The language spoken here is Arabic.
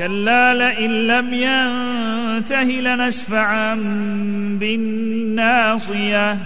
كلا لئن لم ينته لنسفعا بالناصية.